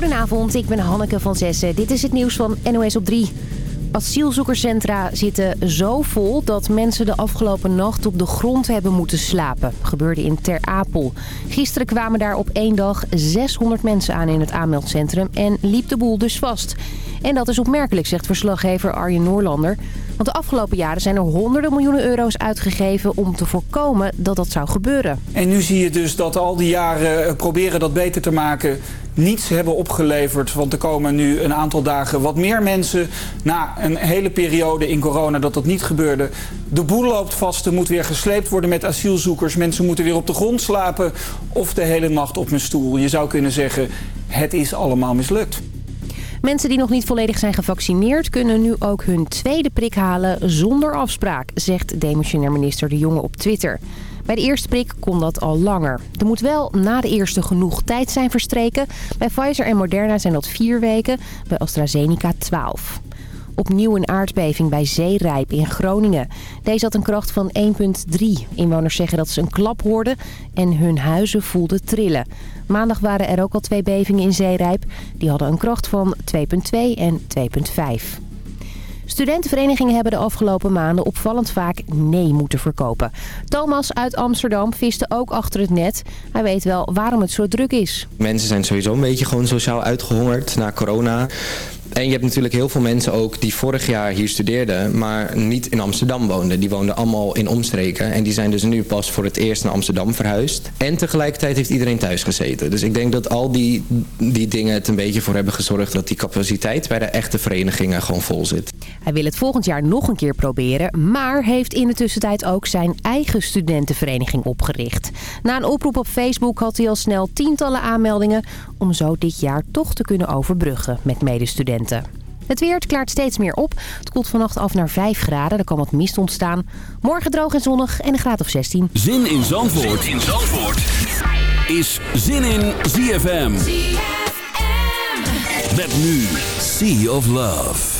Goedenavond, ik ben Hanneke van Zessen. Dit is het nieuws van NOS op 3. Asielzoekerscentra zitten zo vol dat mensen de afgelopen nacht op de grond hebben moeten slapen. Gebeurde in Ter Apel. Gisteren kwamen daar op één dag 600 mensen aan in het aanmeldcentrum en liep de boel dus vast. En dat is opmerkelijk, zegt verslaggever Arjen Noorlander. Want de afgelopen jaren zijn er honderden miljoenen euro's uitgegeven om te voorkomen dat dat zou gebeuren. En nu zie je dus dat al die jaren eh, proberen dat beter te maken niets hebben opgeleverd. Want er komen nu een aantal dagen wat meer mensen. Na een hele periode in corona dat dat niet gebeurde. De boel loopt vast. Er moet weer gesleept worden met asielzoekers. Mensen moeten weer op de grond slapen. Of de hele nacht op mijn stoel. Je zou kunnen zeggen, het is allemaal mislukt. Mensen die nog niet volledig zijn gevaccineerd... kunnen nu ook hun tweede prik halen zonder afspraak... zegt demissionair minister De Jonge op Twitter. Bij de eerste prik kon dat al langer. Er moet wel na de eerste genoeg tijd zijn verstreken. Bij Pfizer en Moderna zijn dat vier weken, bij AstraZeneca 12 opnieuw een aardbeving bij Zeerijp in Groningen. Deze had een kracht van 1,3. Inwoners zeggen dat ze een klap hoorden en hun huizen voelden trillen. Maandag waren er ook al twee bevingen in Zeerijp. Die hadden een kracht van 2,2 en 2,5. Studentenverenigingen hebben de afgelopen maanden opvallend vaak nee moeten verkopen. Thomas uit Amsterdam viste ook achter het net. Hij weet wel waarom het zo druk is. Mensen zijn sowieso een beetje gewoon sociaal uitgehongerd na corona. En je hebt natuurlijk heel veel mensen ook die vorig jaar hier studeerden, maar niet in Amsterdam woonden. Die woonden allemaal in omstreken en die zijn dus nu pas voor het eerst naar Amsterdam verhuisd. En tegelijkertijd heeft iedereen thuis gezeten. Dus ik denk dat al die, die dingen het een beetje voor hebben gezorgd dat die capaciteit bij de echte verenigingen gewoon vol zit. Hij wil het volgend jaar nog een keer proberen, maar heeft in de tussentijd ook zijn eigen studentenvereniging opgericht. Na een oproep op Facebook had hij al snel tientallen aanmeldingen om zo dit jaar toch te kunnen overbruggen met medestudenten. Het weer klaart steeds meer op. Het koelt vannacht af naar 5 graden. Er kan wat mist ontstaan. Morgen droog en zonnig en een graad of 16. Zin in Zandvoort, zin in Zandvoort. is Zin in ZFM. ZFM. Met nu Sea of Love.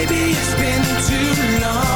Maybe it's been too long.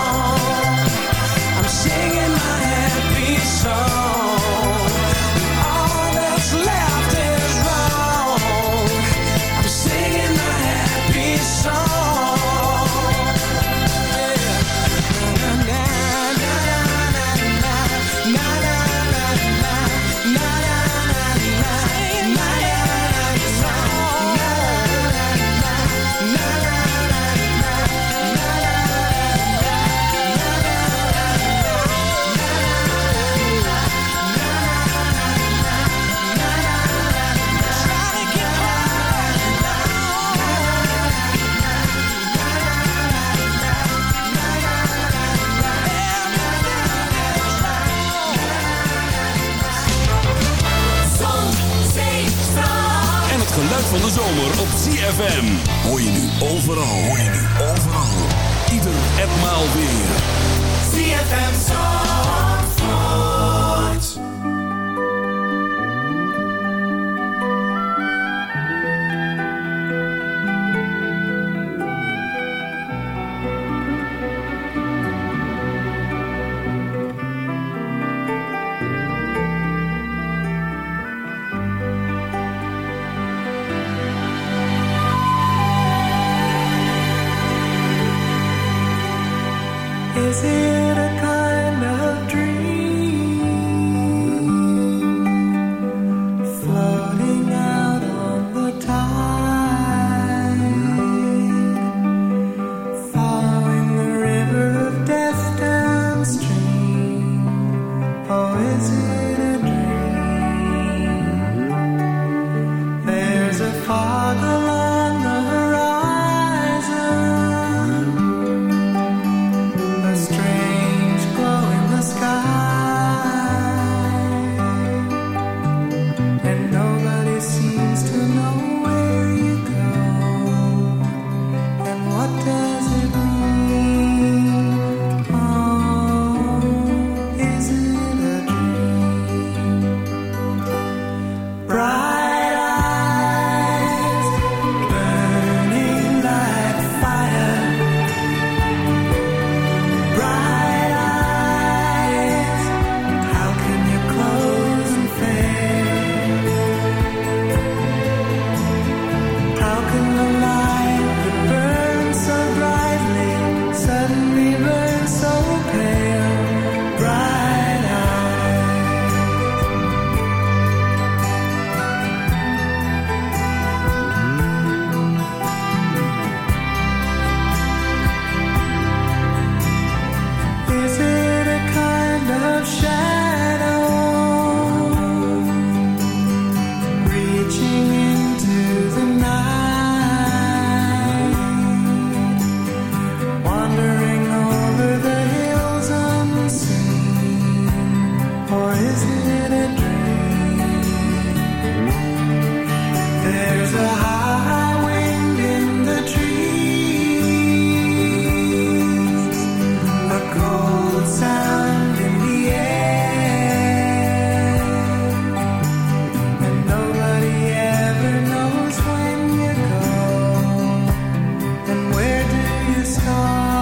sky.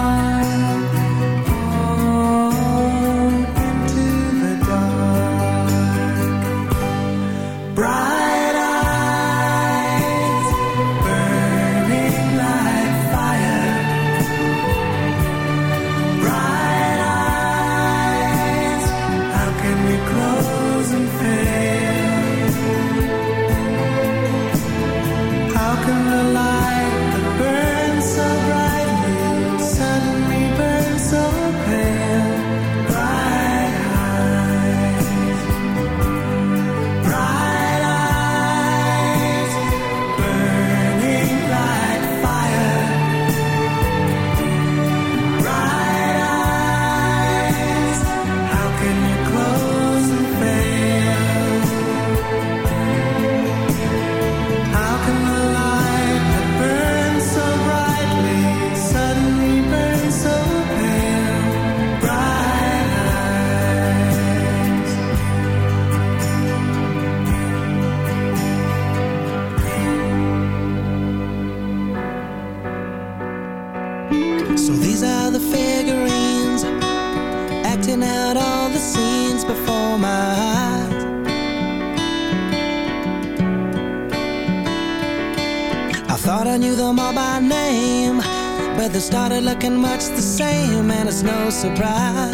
surprise.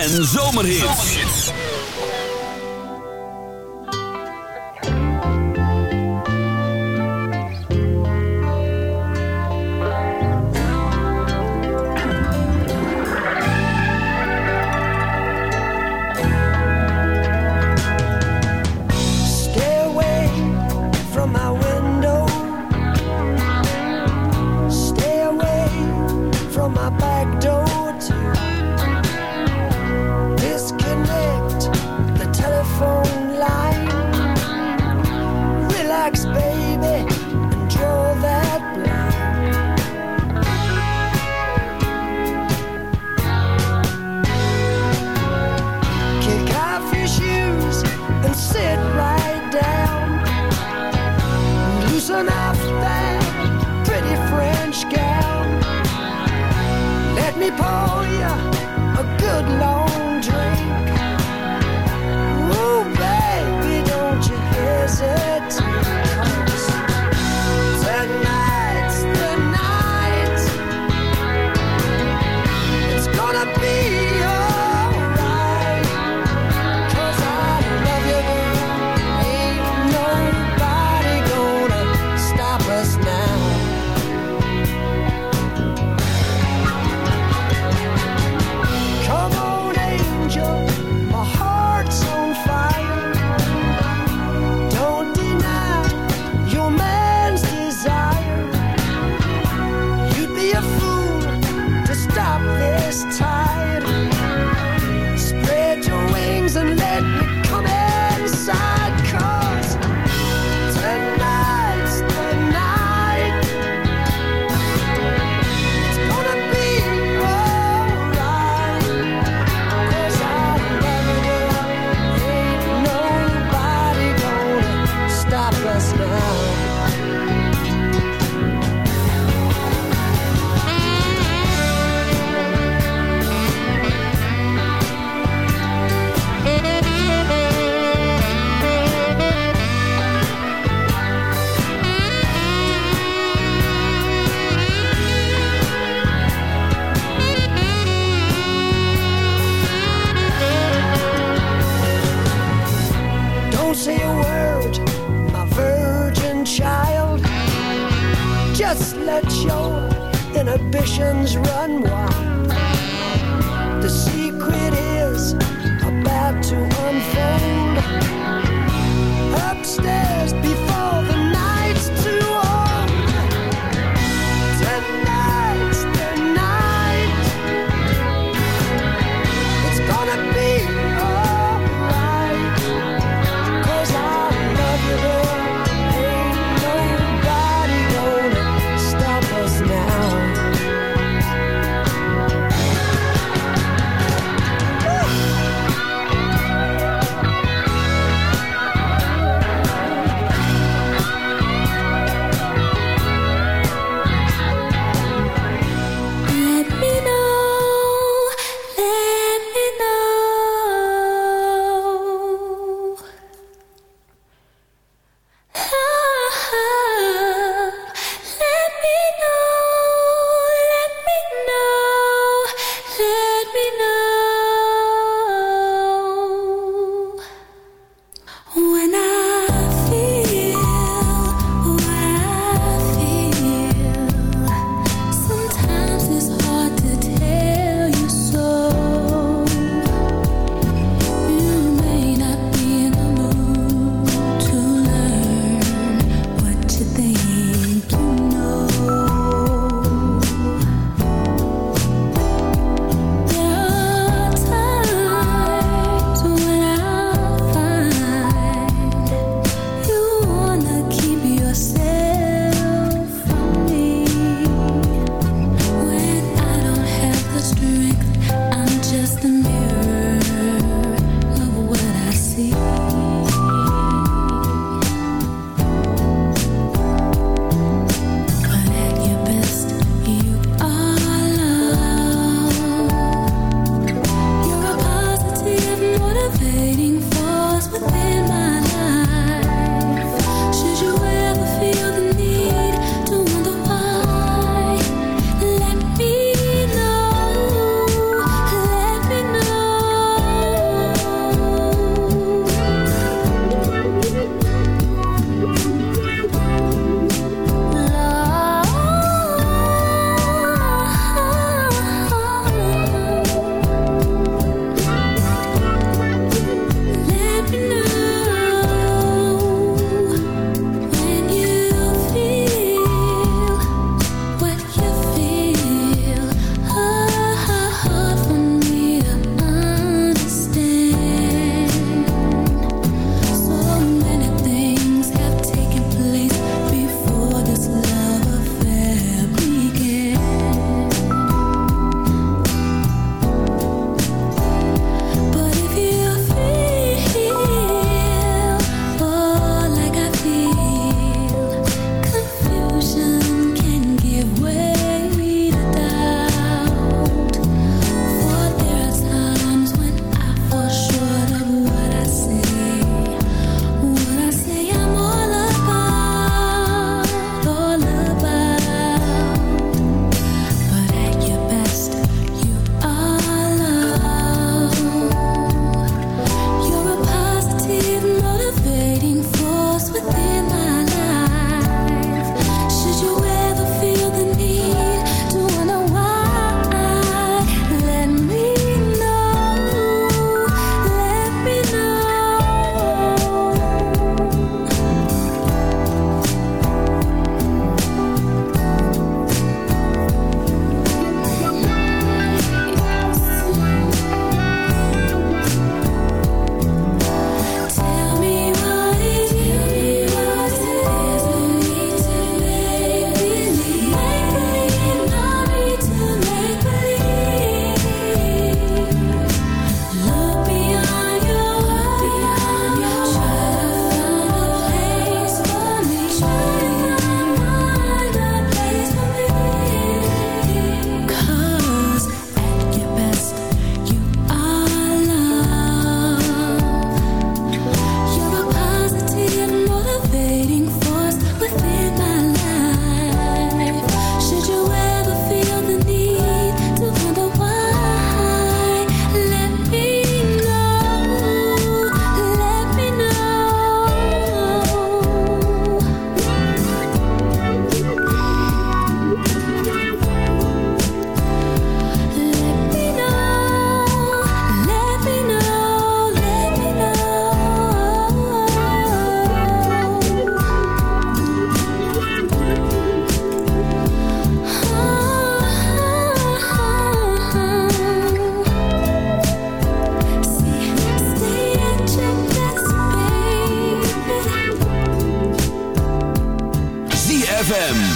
En zomerhits.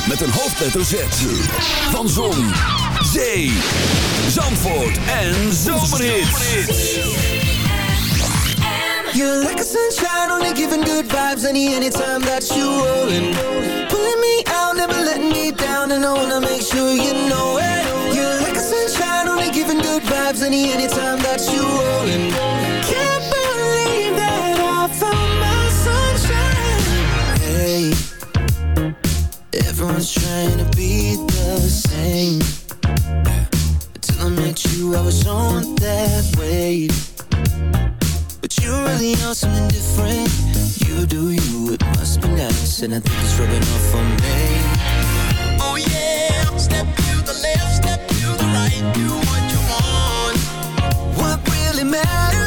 Met een hoofdletter Z. Van Zon, Zee, Zandvoort en Zomerhit. You're like a sunshine, only giving good vibes any anytime that you rollin'. Pulling me out, never letting me down, and I wanna make sure you know it. You're like a sunshine, only giving good vibes any anytime that you rollin'. trying to be the same. Until I met you, I was on that wave. But you really are something different. You do you, it must be nice. And I think it's rubbing off on me. Oh yeah, step to the left, step to the right. Do what you want. What really matters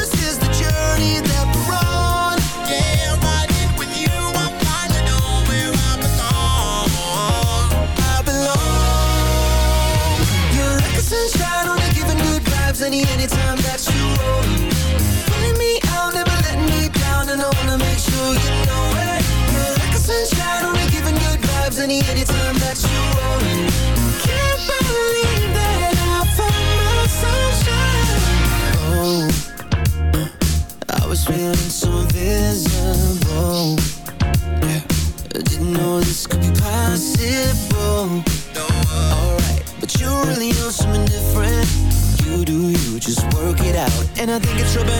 think it's real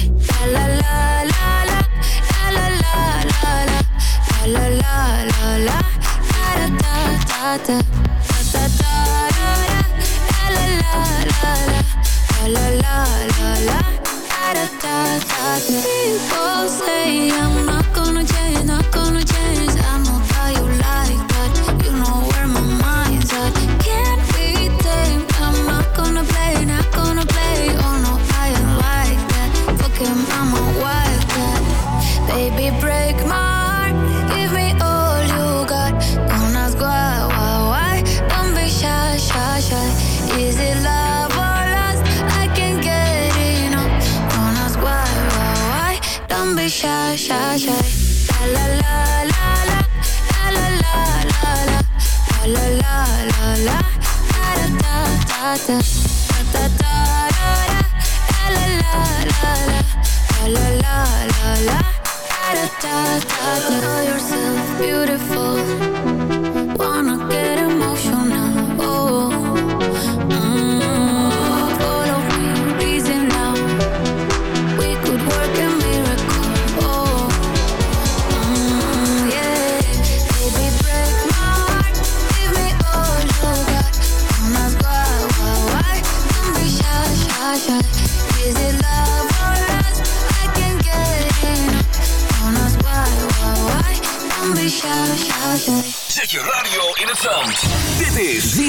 praten. yourself beautiful.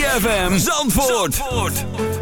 ZFM Zandvoort.